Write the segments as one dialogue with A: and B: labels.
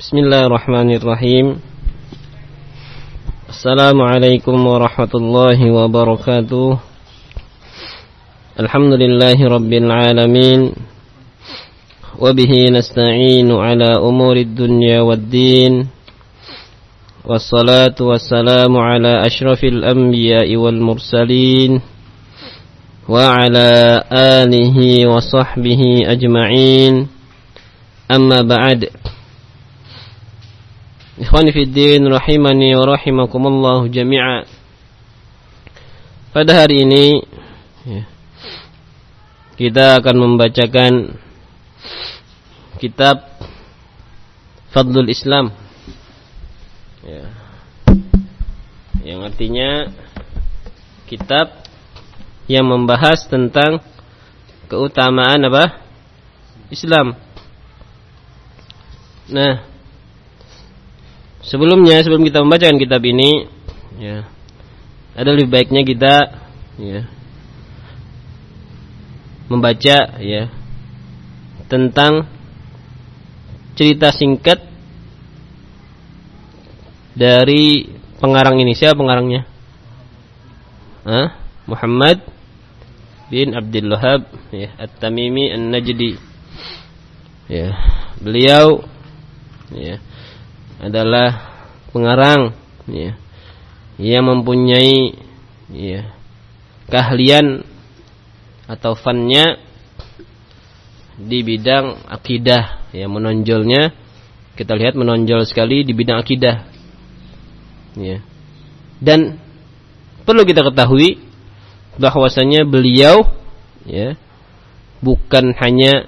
A: بسم الله الرحمن الرحيم السلام عليكم ورحمة الله وبركاته الحمد لله رب العالمين وبه نستعين على أمور الدنيا والدين والصلاة والسلام على أشرف الأنبياء والمرسلين وعلى آله وصحبه أجمعين أما بعد Ikhwani fi din rahimani wa rahimakumullah jami'a. Pada hari ini ya, kita akan membacakan kitab Fadlul Islam. Ya. Yang artinya kitab yang membahas tentang keutamaan apa? Islam. Nah, Sebelumnya, sebelum kita membacakan kitab ini, ya, ada lebih baiknya kita, ya, membaca, ya, tentang cerita singkat dari pengarang ini. Siapa pengarangnya? Hah? Muhammad bin Abdul Wahab, ya, At-Tamimi An-Najdi. Ya, beliau, ya, adalah pengarang ya, yang mempunyai ya, keahlian atau fannya di bidang akidah ya menonjolnya. Kita lihat menonjol sekali di bidang akidah ya. Dan perlu kita ketahui bahwasanya beliau ya bukan hanya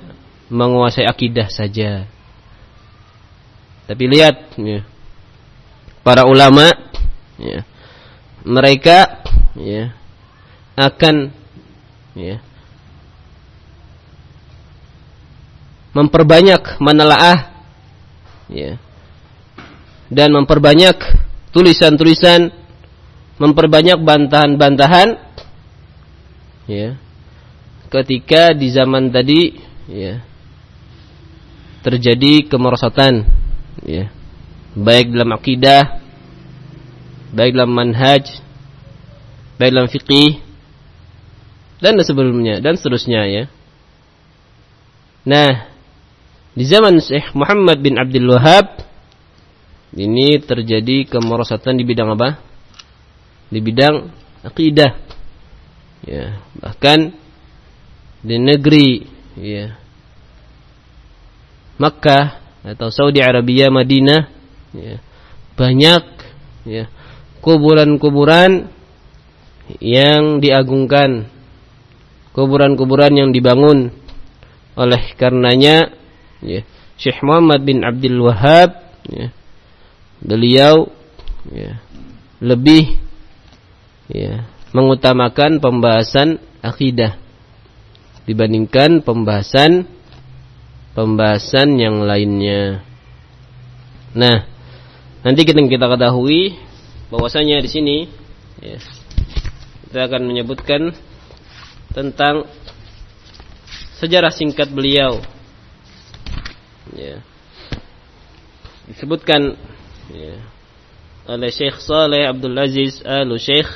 A: menguasai akidah saja tapi lihat ya, para ulama ya, mereka ya, akan ya, memperbanyak menelaah ya, dan memperbanyak tulisan-tulisan, memperbanyak bantahan-bantahan ya, ketika di zaman tadi ya, terjadi kemerosotan ya. Baik dalam akidah baik dalam manhaj baik dalam fikih dan sebelumnya dan seterusnya ya. Nah di zaman Syekh Muhammad bin Abdul Wahab ini terjadi kemerosatan di bidang apa? Di bidang akidah. Ya bahkan di negeri ya. Makkah atau Saudi Arabia Madinah ya, banyak ya kuburan-kuburan yang diagungkan. Kuburan-kuburan yang dibangun oleh karenanya ya, Syekh Muhammad bin Abdul Wahab ya, beliau ya, lebih ya, mengutamakan pembahasan akidah dibandingkan pembahasan pembahasan yang lainnya. Nah, nanti kita kita ketahui bahwasanya di sini ya, kita akan menyebutkan tentang sejarah singkat beliau. Ya. Disebutkan ya, oleh Syekh Saleh Abdul Aziz Al Syekh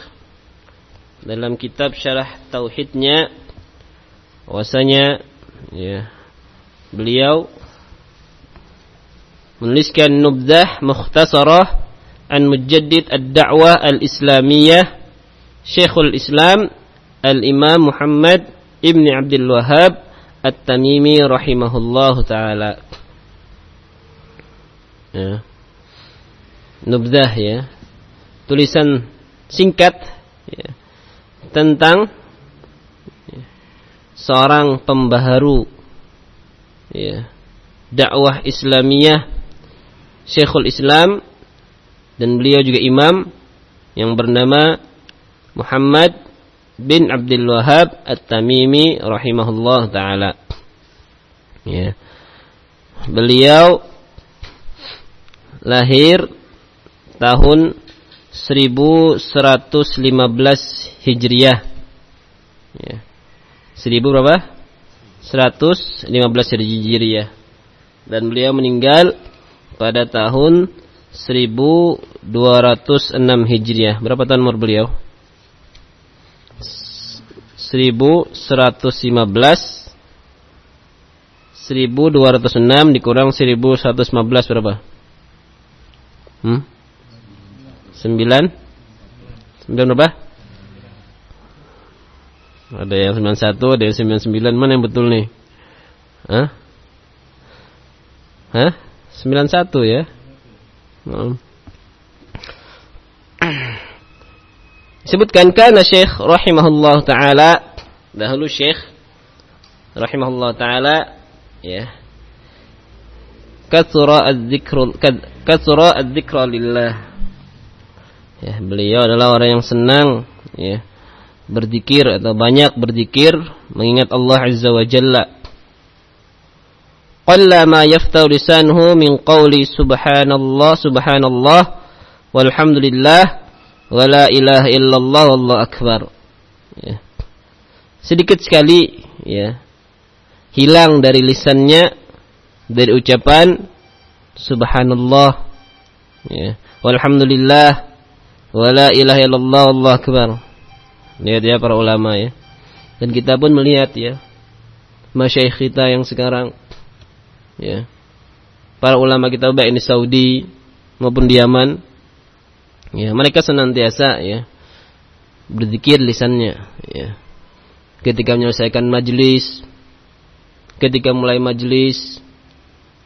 A: dalam kitab Syarah Tauhidnya bahwasanya ya beliau menuliskan nubdah mukhtasarah an mujaddid ad-da'wah al-islamiyah Syekhul Islam Al-Imam Muhammad Ibn Abdul Wahab At-Tamimi rahimahullahu taala. Ya. Nubdah ya. Tulisan singkat ya, tentang ya, seorang pembaharu ya, dakwah Islamiyah Syekhul Islam dan beliau juga imam yang bernama Muhammad bin Abdul Wahab At-Tamimi rahimahullah taala. Ya. Beliau lahir tahun 1115 Hijriah. Ya. 1000 berapa? 115 Hijriah dan beliau meninggal pada tahun 1206 Hijriah. Berapa tahun umur beliau? 1115 1206 dikurang 1115 berapa? Hmm? 9 9 berapa? Ada yang 91, ada yang 99. Mana yang betul nih? Hah? Hah? 91 ya? Hmm. Sebutkan kana Syekh rahimahullah taala dahulu Syekh rahimahullah taala ya katsura az-dzikru katsura az-dzikra lillah ya beliau adalah orang yang senang ya berzikir atau banyak berzikir mengingat Allah azza wa jalla. Qalla ma yaftau lisanuhu min qawli subhanallah subhanallah walhamdulillah wala ilaha illallah wallahu akbar. Ya. sedikit sekali ya hilang dari lisannya dari ucapan subhanallah ya walhamdulillah wala ilaha illallah wallahu akbar lihat ya para ulama ya dan kita pun melihat ya masyayikh kita yang sekarang ya para ulama kita baik di Saudi maupun di Yaman Ya, mereka senantiasa ya berzikir lisannya ya. Ketika menyelesaikan majelis, ketika mulai majelis,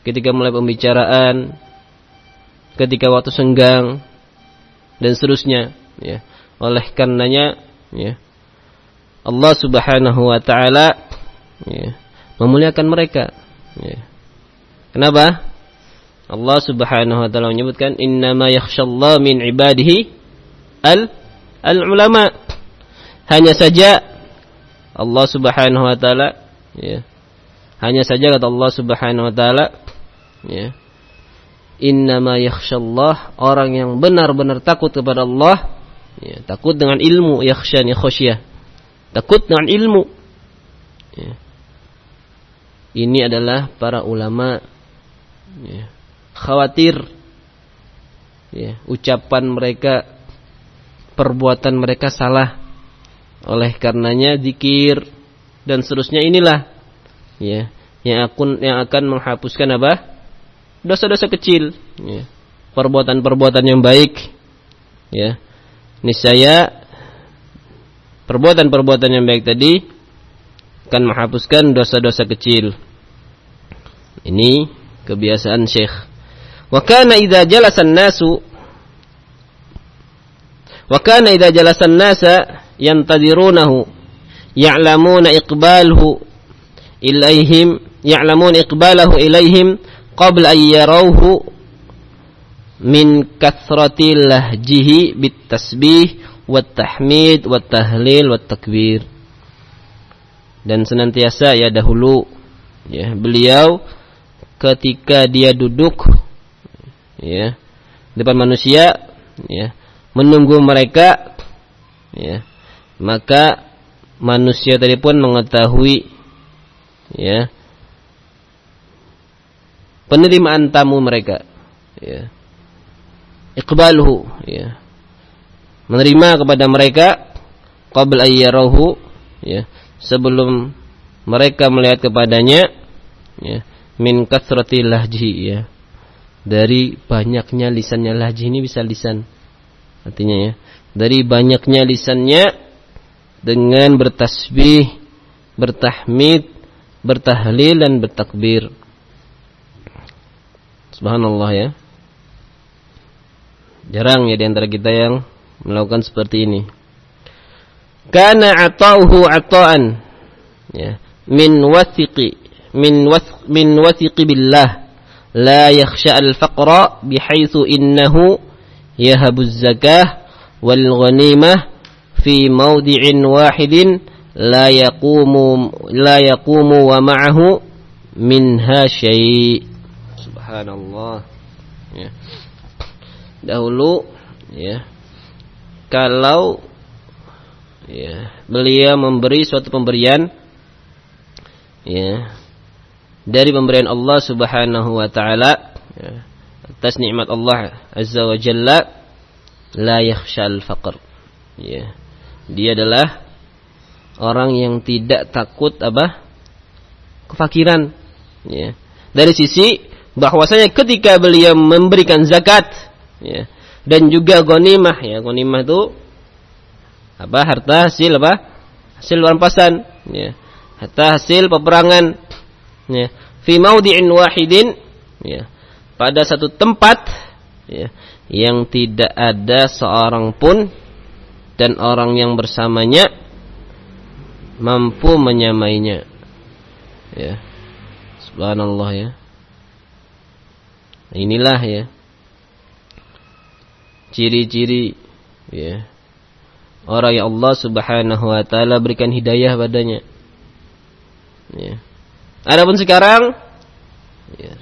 A: ketika mulai pembicaraan, ketika waktu senggang dan seterusnya ya. Oleh karenanya ya Allah Subhanahu wa taala ya, memuliakan mereka ya. Kenapa? Allah Subhanahu wa taala menyebutkan innama yakhshallahu min ibadihi al al ulama. Hanya saja Allah Subhanahu wa taala ya. Hanya saja kata Allah Subhanahu wa taala ya. Innama yakhshallah orang yang benar-benar takut kepada Allah ya, takut dengan ilmu ya khosyah. Takut dengan ilmu. Ya. Ini adalah para ulama ya khawatir ya, ucapan mereka, perbuatan mereka salah. Oleh karenanya zikir dan seterusnya inilah ya yang akan yang akan menghapuskan apa? dosa-dosa kecil, ya. perbuatan-perbuatan yang baik, ya niscaya perbuatan-perbuatan yang baik tadi akan menghapuskan dosa-dosa kecil. Ini kebiasaan Syekh. Wa kana idza jalasa nasu Wa kana idza jalasa an-nasa yantadirunahu ya'lamuna iqbalahu ilaihim ya'lamuna iqbalahu ilaihim qabla an yarawhu min kathrati lahjihi bit tasbih wat tahmid wat tahlil wat takbir. Dan senantiasa ya dahulu ya beliau ketika dia duduk ya depan manusia ya menunggu mereka ya maka manusia tadi pun mengetahui ya penerimaan tamu mereka ya iqbaluhu ya. Menerima kepada mereka qabla ayyarahu ya. Sebelum mereka melihat kepadanya ya min kathrati lahji ya. Dari banyaknya lisannya. Lajih ini bisa lisan artinya ya. Dari banyaknya lisannya dengan bertasbih bertahmid bertahlil dan bertakbir. Subhanallah ya Jarang ya di antara kita yang melakukan seperti ini. Kana atauhu ataan. Ya, min wasiqi min was min wasiqi billah. La yakhsha al-faqra bihaitsu innahu yahabu az-zakah wal ghanimah fi mawdi'in wahidin la yaqumu la yaqumu wa ma'ahu minha syai' subhanallah. Ya dahulu ya kalau ya beliau memberi suatu pemberian ya dari pemberian Allah Subhanahu wa taala ya, atas nikmat Allah Azza wa Jalla la yakhshal faqr. Ya. Dia adalah orang yang tidak takut apa? kefakiran. Ya. Dari sisi bahwasanya ketika beliau memberikan zakat ya, dan juga gonimah ya, gonimah itu apa? harta hasil apa? hasil rampasan ya. Harta hasil peperangan ya. Fi maudhi'in wahidin ya pada satu tempat ya, yang tidak ada seorang pun dan orang yang bersamanya mampu menyamainya. Ya. Subhanallah ya. Inilah ya ciri-ciri ya orang yang Allah Subhanahu wa taala berikan hidayah padanya. Ya. Adapun sekarang ya,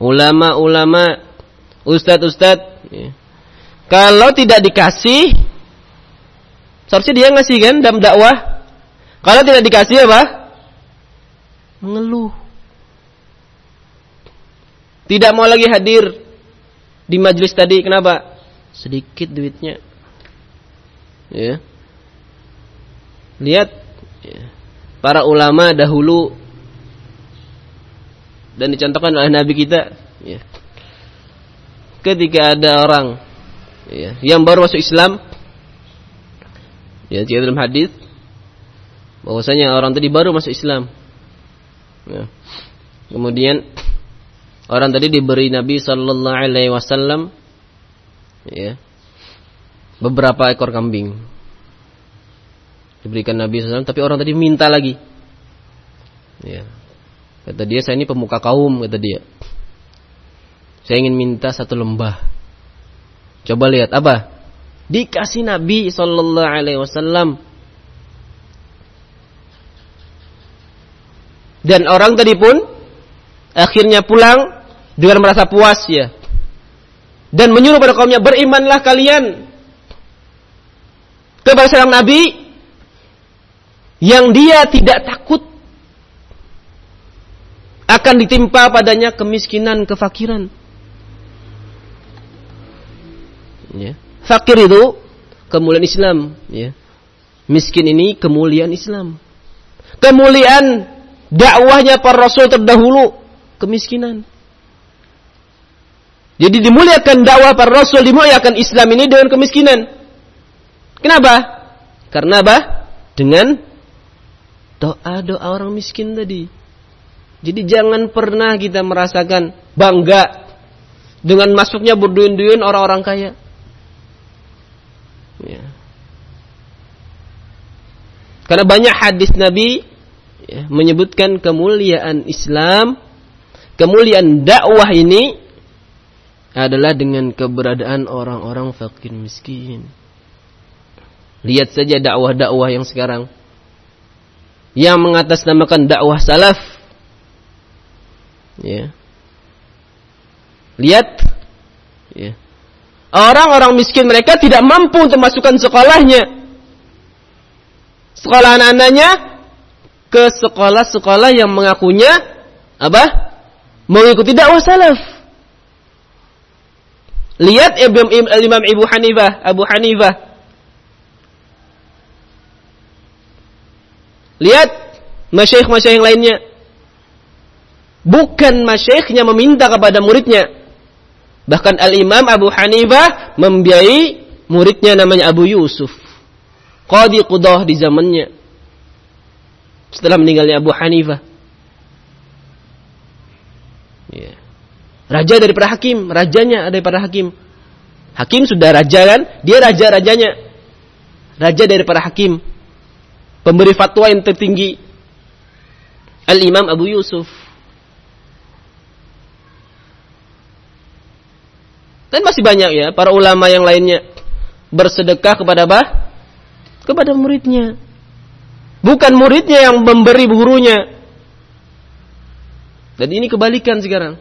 A: ulama-ulama, ustadz-ustadz, ya. kalau tidak dikasih, seharusnya dia ngasih kan dalam dakwah. Kalau tidak dikasih apa? Mengeluh. Tidak mau lagi hadir di majelis tadi. Kenapa? Sedikit duitnya. Ya. Lihat ya. para ulama dahulu dan dicontohkan oleh Nabi kita ya. ketika ada orang ya, yang baru masuk Islam ya dalam hadis bahwasanya orang tadi baru masuk Islam ya. kemudian orang tadi diberi Nabi Sallallahu Alaihi Wasallam ya beberapa ekor kambing diberikan Nabi SAW tapi orang tadi minta lagi ya Kata dia, saya ini pemuka kaum, kata dia. Saya ingin minta satu lembah. Coba lihat apa? Dikasih Nabi Sallallahu Alaihi Wasallam. Dan orang tadi pun akhirnya pulang dengan merasa puas ya. Dan menyuruh pada kaumnya berimanlah kalian kepada seorang Nabi yang dia tidak takut akan ditimpa padanya kemiskinan, kefakiran. Ya. Fakir itu kemuliaan Islam, ya. Miskin ini kemuliaan Islam. Kemuliaan dakwahnya para rasul terdahulu kemiskinan. Jadi dimuliakan dakwah para rasul, dimuliakan Islam ini dengan kemiskinan. Kenapa? Karena apa? Dengan doa-doa orang miskin tadi. Jadi jangan pernah kita merasakan bangga dengan masuknya berduyun-duyun orang-orang kaya. Ya. Karena banyak hadis Nabi ya, menyebutkan kemuliaan Islam, kemuliaan dakwah ini adalah dengan keberadaan orang-orang fakir miskin. Lihat saja dakwah-dakwah yang sekarang yang mengatasnamakan dakwah salaf Ya. Lihat. Ya. Orang-orang miskin mereka tidak mampu untuk masukkan sekolahnya. Sekolah anak-anaknya ke sekolah-sekolah yang mengakunya apa? Mengikuti dakwah salaf. Lihat Imam, Imam Ibu Hanifah, Abu Hanifah. Lihat masyaikh-masyaikh lainnya Bukan masyayikhnya meminta kepada muridnya. Bahkan Al-Imam Abu Hanifah membiayai muridnya namanya Abu Yusuf. Qadi Qudah di zamannya. Setelah meninggalnya Abu Hanifah. Ya. Raja daripada hakim, rajanya daripada hakim. Hakim sudah raja kan? Dia raja-rajanya. Raja daripada hakim. Pemberi fatwa yang tertinggi. Al-Imam Abu Yusuf. Dan masih banyak ya para ulama yang lainnya bersedekah kepada apa? Kepada muridnya. Bukan muridnya yang memberi gurunya. Dan ini kebalikan sekarang.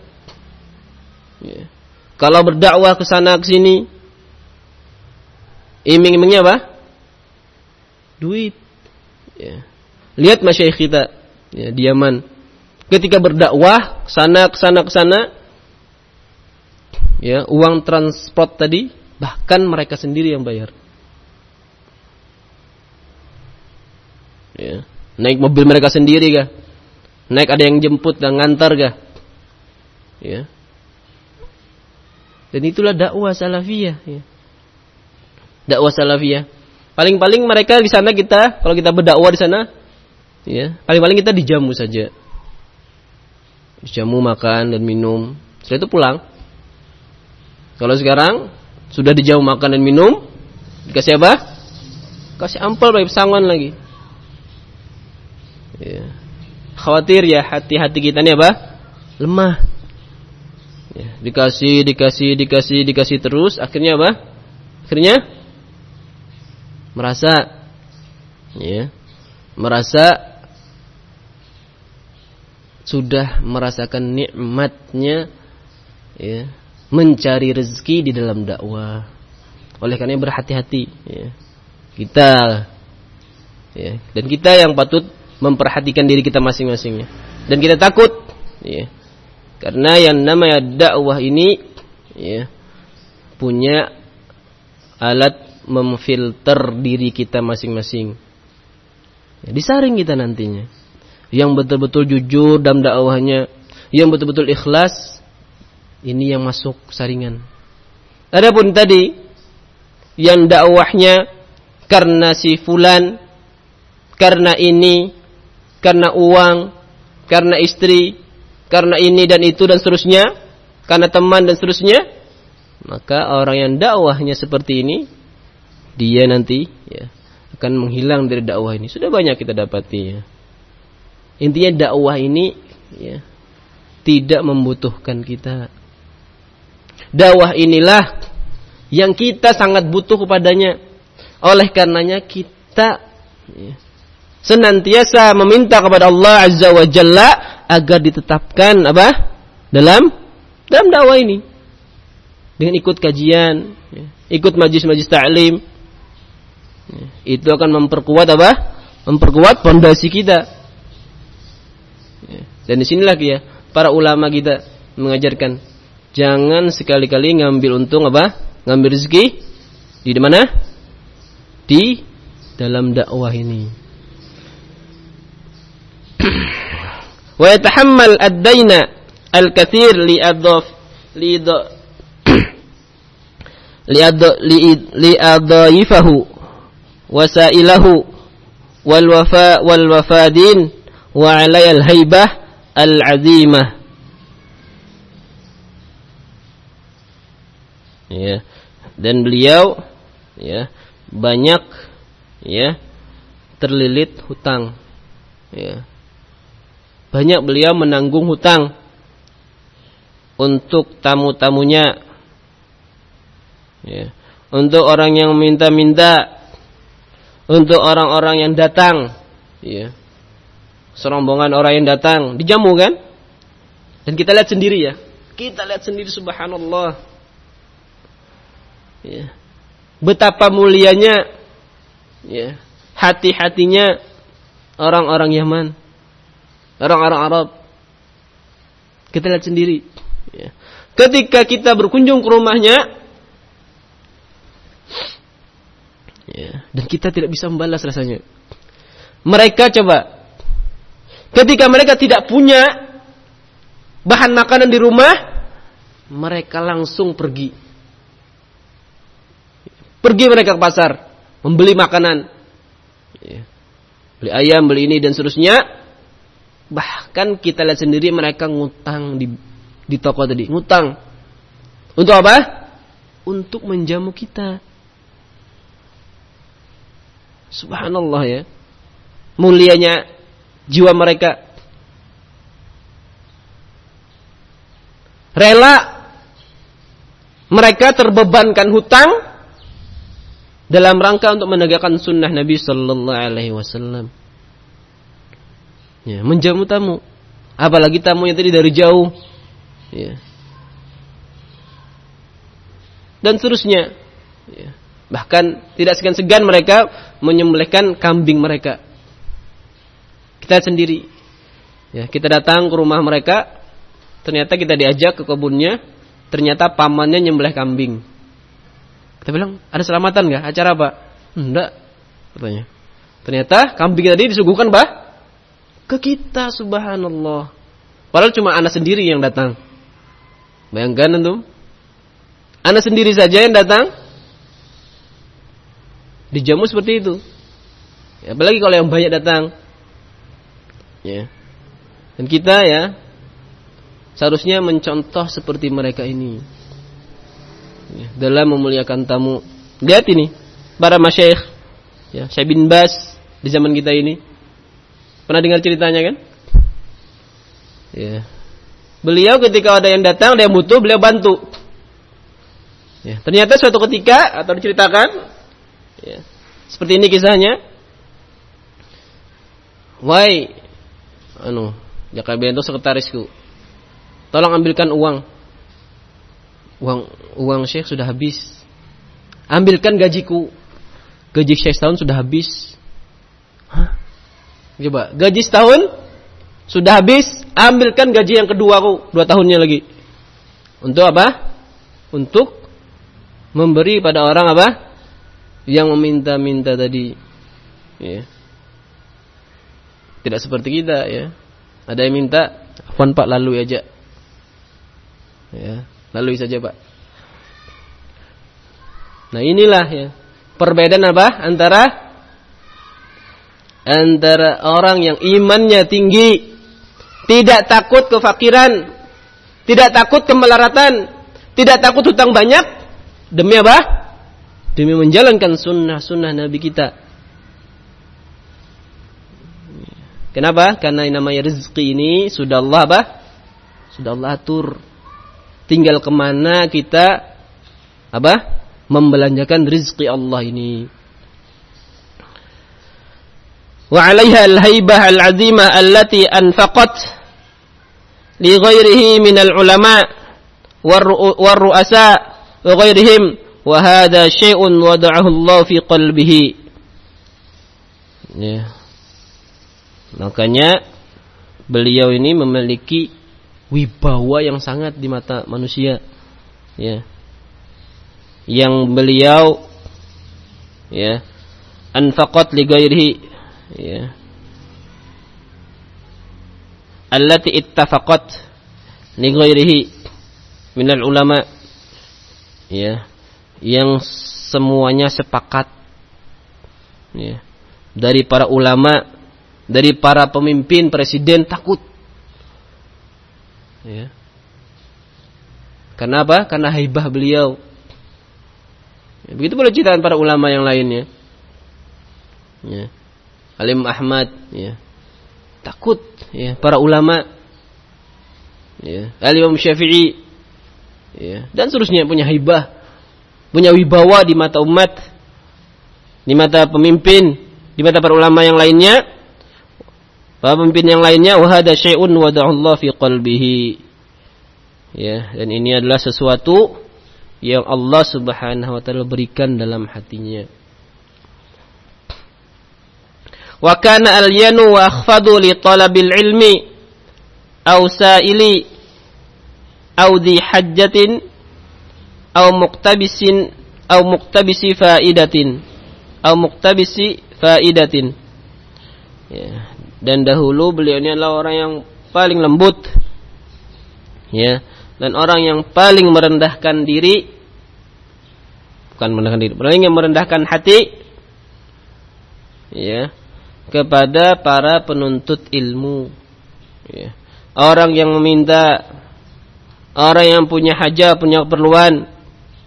A: Ya. Kalau berdakwah ke sana ke sini, iming-imingnya apa? Duit. Ya. Lihat masyayikh kita, ya, diaman. Ketika berdakwah sana ke sana ke sana, ya, uang transport tadi bahkan mereka sendiri yang bayar. Ya. Naik mobil mereka sendiri kah? Naik ada yang jemput dan ngantar kah? Ya. Dan itulah dakwah salafiyah. Ya. Dakwah salafiyah. Paling-paling mereka di sana kita, kalau kita berdakwah di sana, ya, paling-paling kita dijamu saja. Dijamu makan dan minum. Setelah itu pulang. Kalau sekarang sudah dijamu makan dan minum, dikasih apa? Kasih ampel baik pesangon lagi. Ya. Khawatir ya hati-hati kita ini apa? Lemah. Ya, dikasih, dikasih, dikasih, dikasih terus, akhirnya apa? Akhirnya merasa, ya, merasa sudah merasakan nikmatnya, ya, mencari rezeki di dalam dakwah. Oleh karena berhati-hati, ya. kita, ya, dan kita yang patut memperhatikan diri kita masing-masingnya. Dan kita takut, ya. Karena yang namanya dakwah ini ya, punya alat memfilter diri kita masing-masing. Ya, disaring kita nantinya. Yang betul-betul jujur dalam dakwahnya, yang betul-betul ikhlas, ini yang masuk saringan. Adapun tadi yang dakwahnya karena si fulan, karena ini, karena uang, karena istri, karena ini dan itu dan seterusnya, karena teman dan seterusnya, maka orang yang dakwahnya seperti ini, dia nanti ya, akan menghilang dari dakwah ini. Sudah banyak kita dapati ya. Intinya dakwah ini ya, tidak membutuhkan kita. Dakwah inilah yang kita sangat butuh kepadanya. Oleh karenanya kita ya, senantiasa meminta kepada Allah Azza wa Jalla agar ditetapkan apa? Dalam dalam dakwah ini. Dengan ikut kajian, ya, ikut majlis-majlis ta'lim. Ya, itu akan memperkuat apa? Memperkuat pondasi kita. Ya, dan di sinilah ya para ulama kita mengajarkan jangan sekali-kali ngambil untung apa? Ngambil rezeki di mana? Di dalam dakwah ini. wa yatahammal ad-daina al-katsir li adhaf li liadaifahu wasailahu wal wafa wal wafadin wa alayal haibah al azimah ya. Dan beliau ya banyak ya terlilit hutang. Ya banyak beliau menanggung hutang untuk tamu-tamunya. Ya. Untuk orang yang minta-minta, untuk orang-orang yang datang, ya. Serombongan orang yang datang, dijamu kan? Dan kita lihat sendiri ya. Kita lihat sendiri subhanallah. Ya. Betapa mulianya ya, hati-hatinya orang-orang Yaman orang-orang Arab. Kita lihat sendiri. Ya. Ketika kita berkunjung ke rumahnya, ya, dan kita tidak bisa membalas rasanya. Mereka coba, ketika mereka tidak punya bahan makanan di rumah, mereka langsung pergi. Pergi mereka ke pasar, membeli makanan. Ya. Beli ayam, beli ini dan seterusnya Bahkan kita lihat sendiri mereka ngutang di di toko tadi, ngutang. Untuk apa? Untuk menjamu kita. Subhanallah ya. Mulianya jiwa mereka. Rela mereka terbebankan hutang dalam rangka untuk menegakkan sunnah Nabi Sallallahu Alaihi Wasallam. Ya, menjamu tamu. Apalagi tamunya tadi dari jauh. Ya. Dan seterusnya. Ya. Bahkan tidak segan-segan mereka menyembelihkan kambing mereka. Kita sendiri. Ya, kita datang ke rumah mereka, ternyata kita diajak ke kebunnya, ternyata pamannya nyembelih kambing. Kita bilang, ada selamatan nggak? Acara apa? Enggak, katanya. Ternyata kambing tadi disuguhkan bah ke kita subhanallah. Padahal cuma anak sendiri yang datang. Bayangkan antum. Anak sendiri saja yang datang dijamu seperti itu. Ya, apalagi kalau yang banyak datang. Ya. Dan kita ya seharusnya mencontoh seperti mereka ini. Ya, dalam memuliakan tamu. Lihat ini, para masyayikh. Ya, Syekh bin Bas di zaman kita ini. Pernah dengar ceritanya kan? Ya. Beliau ketika ada yang datang, ada yang butuh, beliau bantu. Ya, ternyata suatu ketika atau diceritakan, ya, seperti ini kisahnya. Wahai anu, Jaka Bento sekretarisku. Tolong ambilkan uang. Uang uang Syekh sudah habis. Ambilkan gajiku. Gaji Syekh setahun sudah habis. Hah? Coba, gaji setahun sudah habis, ambilkan gaji yang kedua aku, dua tahunnya lagi. Untuk apa? Untuk memberi pada orang apa? yang meminta-minta tadi ya. Tidak seperti kita ya. Ada yang minta, "Afwan Pak, lalu aja." Ya, lalui saja, Pak. Nah, inilah ya. Perbedaan apa antara antara orang yang imannya tinggi, tidak takut kefakiran, tidak takut kemelaratan, tidak takut hutang banyak, demi apa? demi menjalankan sunnah-sunnah Nabi kita. Kenapa? Karena yang namanya rezeki ini sudah Allah apa? Sudah Allah atur. Tinggal ke mana kita apa? Membelanjakan rezeki Allah ini. Allati anfaqat li ghairihi min al-ulama war ru'asa wa ghairihim Wahada syai'un wada'ahu Allah fi qalbihi. Ya. Makanya beliau ini memiliki wibawa yang sangat di mata manusia. Ya. Yang beliau ya anfaqat li ghairihi ya. Allati ittafaqat li ghairihi minal ulama ya yang semuanya sepakat ya, dari para ulama, dari para pemimpin, presiden takut. Ya. Karena apa? Karena haibah beliau. Ya, begitu pula ceritaan para ulama yang lainnya. Ya. Alim Ahmad, ya. takut ya para ulama. Ya. Syafi'i, ya. dan seterusnya punya haibah punya wibawa di mata umat, di mata pemimpin, di mata para ulama yang lainnya, para pemimpin yang lainnya, wahada syai'un wada'ullah fi qalbihi. Ya, dan ini adalah sesuatu yang Allah Subhanahu wa taala berikan dalam hatinya. Wa kana al-yanu wa akhfadu li talabil ilmi aw sa'ili aw di hajjatin au muktabisin au muktabisi faidatin. Au muktabisi faidatin. Ya dan dahulu beliau ini adalah orang yang paling lembut. Ya dan orang yang paling merendahkan diri. Bukan merendahkan diri paling yang merendahkan hati. Ya kepada para penuntut ilmu ya. orang yang meminta orang yang punya hajat punya keperluan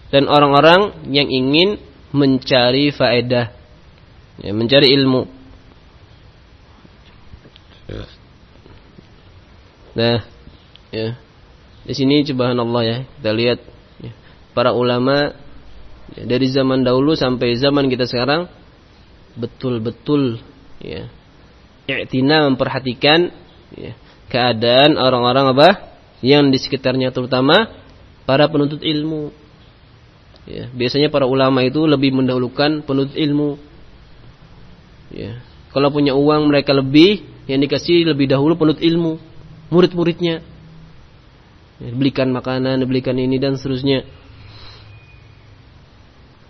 A: dan orang-orang yang ingin mencari faedah, ya, mencari ilmu. Nah, ya. Di sini cobaan Allah ya. Kita lihat ya, para ulama ya, dari zaman dahulu sampai zaman kita sekarang betul-betul ya i'tina memperhatikan ya, keadaan orang-orang apa yang di sekitarnya terutama para penuntut ilmu Ya, biasanya para ulama itu lebih mendahulukan penuntut ilmu. Ya. Kalau punya uang mereka lebih, yang dikasih lebih dahulu penuntut ilmu, murid-muridnya. Belikan makanan, belikan ini dan seterusnya.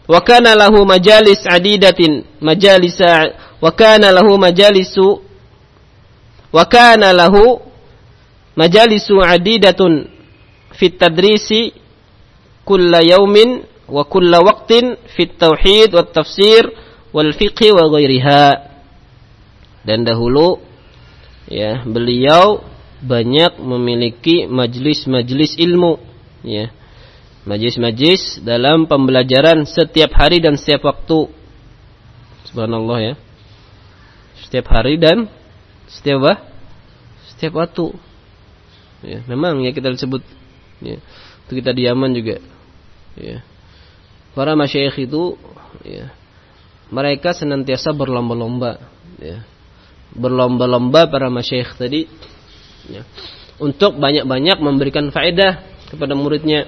A: Wa kana lahu majalis adidatin majalisa wa kana lahu majalisu wa kana lahu majalisu adidatun fit tadrisi kulla yaumin wa kulla waqtin fit tauhid wat tafsir wal fiqh wa ghairiha. Dan dahulu ya beliau banyak memiliki majlis-majlis ilmu ya. Majlis-majlis dalam pembelajaran setiap hari dan setiap waktu. Subhanallah ya setiap hari dan setiap apa? setiap waktu. Ya memang ya kita disebut ya itu kita di Yaman juga. Ya. Para masyayikh itu ya mereka senantiasa berlomba-lomba ya. Berlomba-lomba para masyayikh tadi ya, untuk banyak-banyak memberikan faedah kepada muridnya.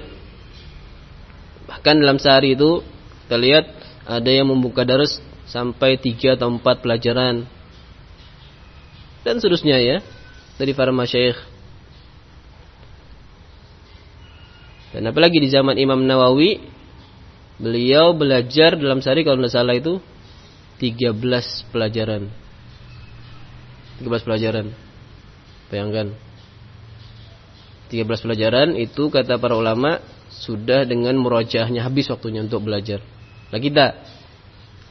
A: Bahkan dalam sehari itu kita lihat ada yang membuka darus sampai tiga atau empat pelajaran dan seterusnya ya dari para masyayikh. Dan apalagi di zaman Imam Nawawi beliau belajar dalam sehari kalau tidak salah itu 13 pelajaran. 13 pelajaran. Bayangkan. 13 pelajaran itu kata para ulama sudah dengan murajahnya habis waktunya untuk belajar. Lah kita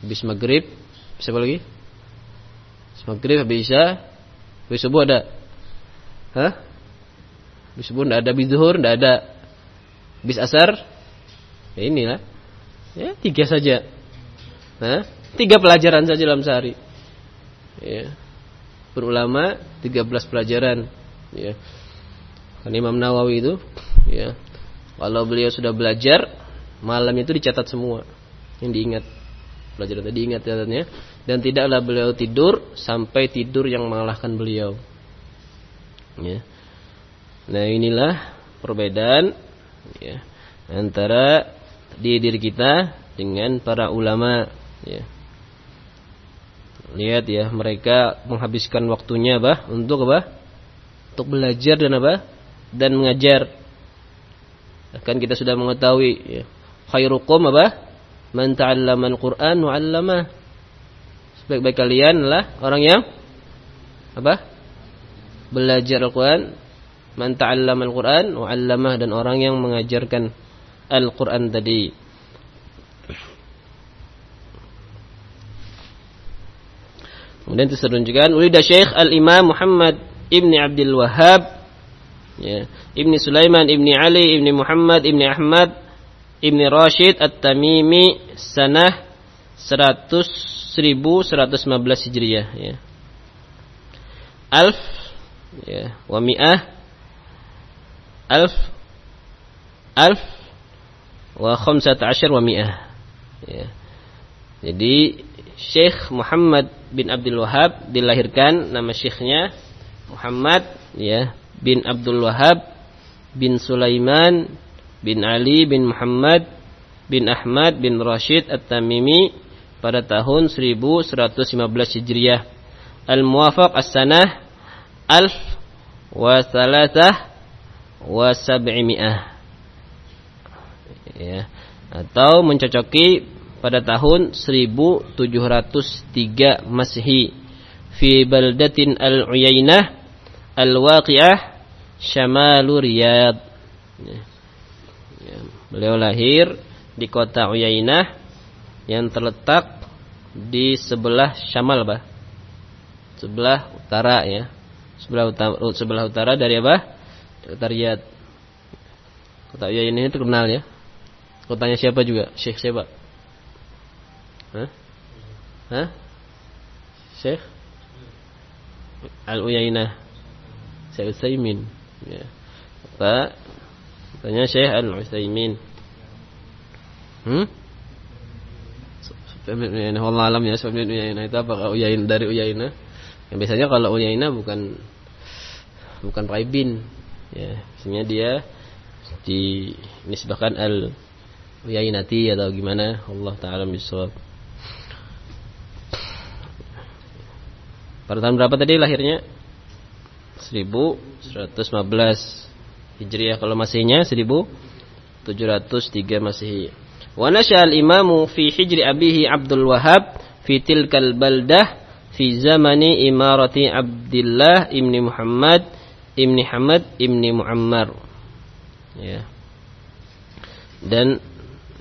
A: habis maghrib, siapa lagi? Maghrib habis isya, habis subuh ada. Hah? Habis subuh enggak ada, habis zuhur ada. Habis asar ya inilah. Ya, tiga saja. Hah? Tiga pelajaran saja dalam sehari. Ya berulama 13 pelajaran ya. Kan Imam Nawawi itu ya. Kalau beliau sudah belajar, malam itu dicatat semua yang diingat. Pelajaran tadi ingat catatannya dan tidaklah beliau tidur sampai tidur yang mengalahkan beliau. Ya. Nah, inilah perbedaan ya antara di diri kita dengan para ulama ya. Lihat ya, mereka menghabiskan waktunya apa? Untuk apa? Untuk belajar dan apa? Dan mengajar. Kan kita sudah mengetahui ya. Khairukum apa? Man ta'allama al-Qur'an wa. Sebaik-baik kalian adalah orang yang apa? Belajar Al-Qur'an, man ta'allama al-Qur'an wa 'allama dan orang yang mengajarkan Al-Qur'an tadi. Kemudian disebutkan ulida Syekh Al-Imam Muhammad Ibni Abdul Wahhab ya, Ibni Sulaiman Ibni Ali Ibni Muhammad Ibni Ahmad Ibni Rashid At-Tamimi sanah 100 1115 Hijriah ya. Alf ya, wa mi'ah alf alf wa khamsata ashar wa mi'ah ya. Jadi Syekh Muhammad bin Abdul Wahab dilahirkan nama syekhnya Muhammad ya bin Abdul Wahab bin Sulaiman bin Ali bin Muhammad bin Ahmad bin Rashid At-Tamimi pada tahun 1115 Hijriah. Al-Muwafaq As-Sanah Alf wa Salatah wa Sab'imi'ah. Ya. Atau mencocoki pada tahun 1703 Masehi fi baldatin al-Uyainah al-Waqi'ah Syamalu Riyad. Ya. Ya. Beliau lahir di kota Uyainah yang terletak di sebelah Syamal bah. Sebelah utara ya. Sebelah utara, sebelah utara dari apa? Kota. Kota Uyainah ini terkenal ya. Kotanya siapa juga? Syekh siapa? Hah? Hah? Syekh Al-Uyainah Syekh Utsaimin ya. Apa? Tanya Syekh Al-Utsaimin Hmm? Uyainah Allah alam ya sebab Uyainah itu apa Uyainah dari Uyainah yang biasanya kalau Uyainah bukan bukan Raibin ya biasanya dia dinisbahkan al Uyainati atau gimana Allah taala bisawab Pada tahun berapa tadi lahirnya? 1115. Hijriah kalau Masihnya 1703 Masehi. Wa nasya al-imamu fi hijri abihi Abdul Wahab fi tilkal baldah fi zamani imarati Abdullah ibni Muhammad ibni Hamad ibni Muammar. Ya. Dan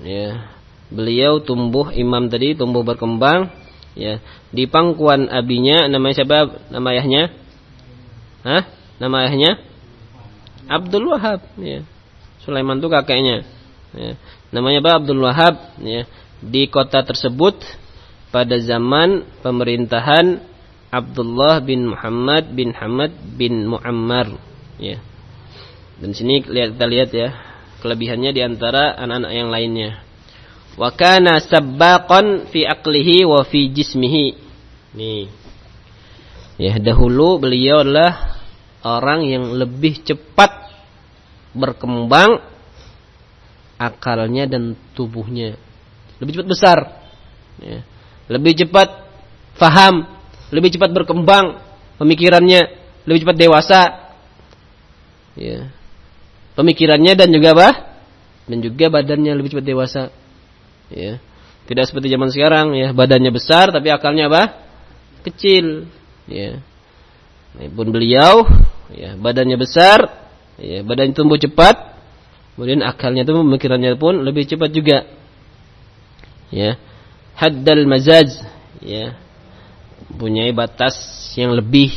A: ya beliau tumbuh imam tadi tumbuh berkembang ya di pangkuan abinya namanya siapa nama ayahnya Hah? nama ayahnya Abdul Wahab ya Sulaiman itu kakeknya ya. Namanya apa Abdul Wahab ya di kota tersebut pada zaman pemerintahan Abdullah bin Muhammad bin Hamad bin Muammar ya. Dan sini kita lihat ya kelebihannya di antara anak-anak yang lainnya. Wa kana sabbaqan fi aqlihi wa fi jismihi. Nih. Ya dahulu beliau adalah orang yang lebih cepat berkembang akalnya dan tubuhnya. Lebih cepat besar. Ya. lebih cepat faham. Lebih cepat berkembang pemikirannya. Lebih cepat dewasa. Ya. Pemikirannya dan juga apa? Dan juga badannya lebih cepat dewasa. Ya. Tidak seperti zaman sekarang ya. Badannya besar tapi akalnya apa? Kecil. Ya. Pun beliau ya. Badannya besar ya. Badannya tumbuh cepat Kemudian akalnya itu pemikirannya pun lebih cepat juga. Ya. Haddal majaz ya. Punya batas yang lebih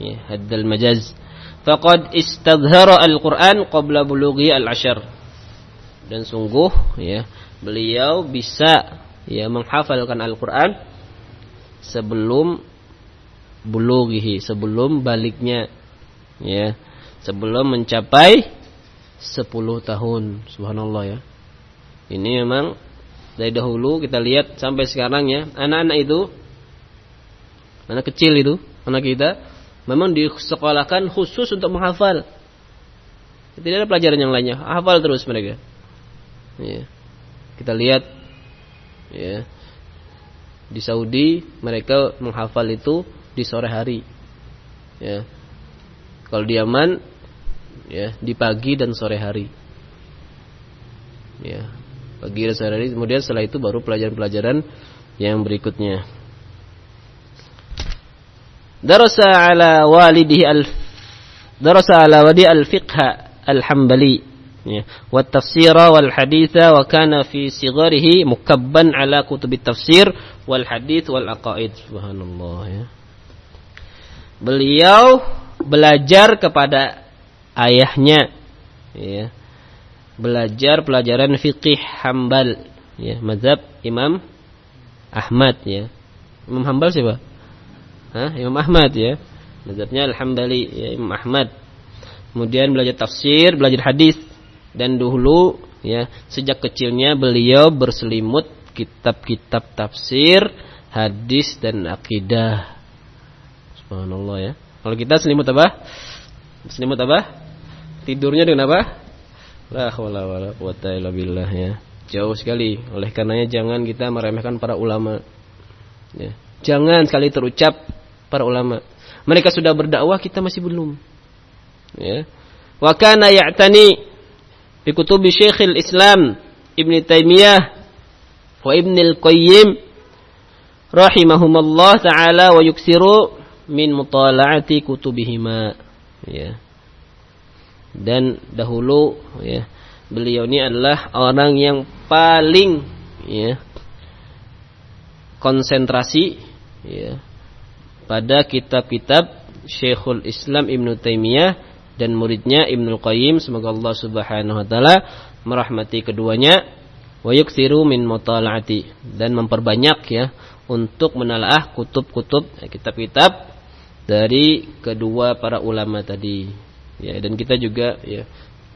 A: ya, haddal majaz. Faqad istadhara al-Qur'an qabla bulughi al-ashar. Dan sungguh ya, beliau bisa ya menghafalkan Al-Qur'an sebelum bulughi, sebelum baliknya ya, sebelum mencapai 10 tahun. Subhanallah ya. Ini memang dari dahulu kita lihat sampai sekarang ya. Anak-anak itu anak kecil itu anak kita memang disekolahkan khusus untuk menghafal. Tidak ada pelajaran yang lainnya. Hafal terus mereka. Ya. kita lihat ya di Saudi mereka menghafal itu di sore hari. Ya kalau di Yaman ya di pagi dan sore hari. Ya pagi dan sore hari. Kemudian setelah itu baru pelajaran-pelajaran yang berikutnya. Darasa ala walidihi al darasa ala wadi al fiqha al hambali ya wa tafsira wal haditha wa kana fi sigarihi mukabban ala tafsir aqaid. Subhanallah ya. Beliau belajar kepada ayahnya. Ya. Belajar pelajaran fikih Hambal ya mazhab Imam Ahmad ya. Imam Hambal siapa? Hah? Imam Ahmad ya. Mazhabnya Al-Hambali ya Imam Ahmad. Kemudian belajar tafsir belajar hadis. Dan dulu ya sejak kecilnya beliau berselimut kitab-kitab tafsir hadis dan akidah. Subhanallah ya. Kalau kita selimut apa? Selimut apa tidurnya dengan apa? La haula wala quwata illa billah ya. Jauh sekali. Oleh karenanya jangan kita meremehkan para ulama. Ya. Jangan sekali terucap para ulama. Mereka sudah berdakwah, kita masih belum. Ya. Wa kana ya'tani bi kutubi Syekhul Islam Ibn Taimiyah wa Ibn Al-Qayyim rahimahumullah taala wa yuksiru min mutala'ati kutubihima. Ya dan dahulu ya beliau ini adalah orang yang paling ya konsentrasi ya pada kitab-kitab Syekhul Islam Ibn Taimiyah dan muridnya Ibnu Qayyim. Semoga Allah Subhanahu wa taala merahmati keduanya. Wa min mutalaati. Dan memperbanyak ya untuk menalaah kutub-kutub kitab-kitab dari kedua para ulama tadi ya dan kita juga ya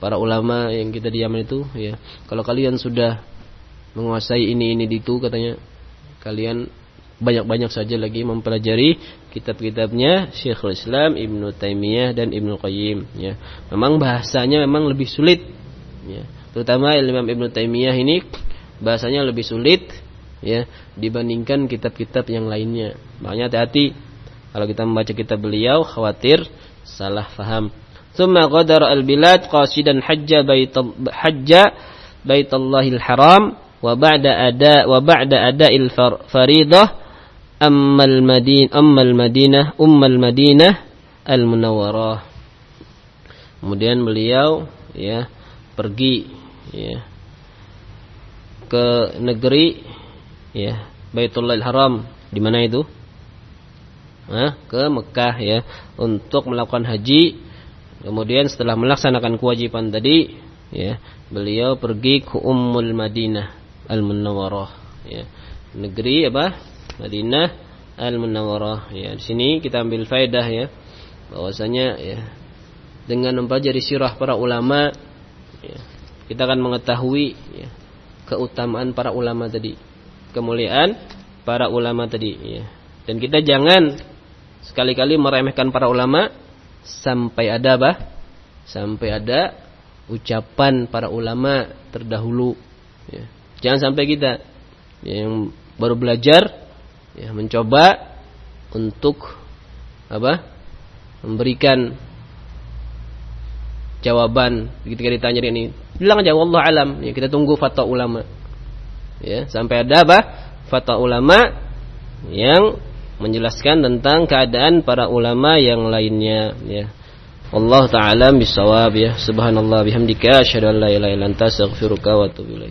A: para ulama yang kita di Yaman itu ya kalau kalian sudah menguasai ini ini itu katanya kalian banyak-banyak saja lagi mempelajari kitab-kitabnya Syekhul Islam Ibnu Taimiyah dan Ibnu Qayyim ya. Memang bahasanya memang lebih sulit ya. Terutama Imam Ibnu Taimiyah ini bahasanya lebih sulit ya dibandingkan kitab-kitab yang lainnya. Makanya hati-hati kalau kita membaca kitab beliau khawatir salah faham thumma ghadara al-bilad qasidan hajja bait hajja baitallahil haram wa ba'da ada wa ba'da ada'il faridah ammal madin ammal madinah ummal madinah al munawwarah kemudian beliau ya pergi ya ke negeri ya Baitullahil Haram di mana itu? Hah? ke Mekah ya untuk melakukan haji. Kemudian setelah melaksanakan kewajiban tadi, ya, beliau pergi ke Ummul Madinah Al-Munawwarah, ya. Negeri apa? Madinah Al-Munawwarah. Ya, di sini kita ambil faedah ya bahwasanya ya dengan mempelajari sirah para ulama ya, kita akan mengetahui ya, keutamaan para ulama tadi, kemuliaan para ulama tadi ya. Dan kita jangan sekali-kali meremehkan para ulama sampai ada bah sampai ada ucapan para ulama terdahulu. Ya. jangan sampai kita yang baru belajar ya mencoba untuk apa? Memberikan jawaban. Ketika ditanya ini bilang aja Allah alam. Ya kita tunggu fatwa ulama. Ya sampai ada apa? Fatwa ulama yang menjelaskan tentang keadaan para ulama yang lainnya ya. Allah taala bisawab ya. Subhanallah bihamdika asyhadu an la ilaha illa anta astaghfiruka wa atubu ilaik.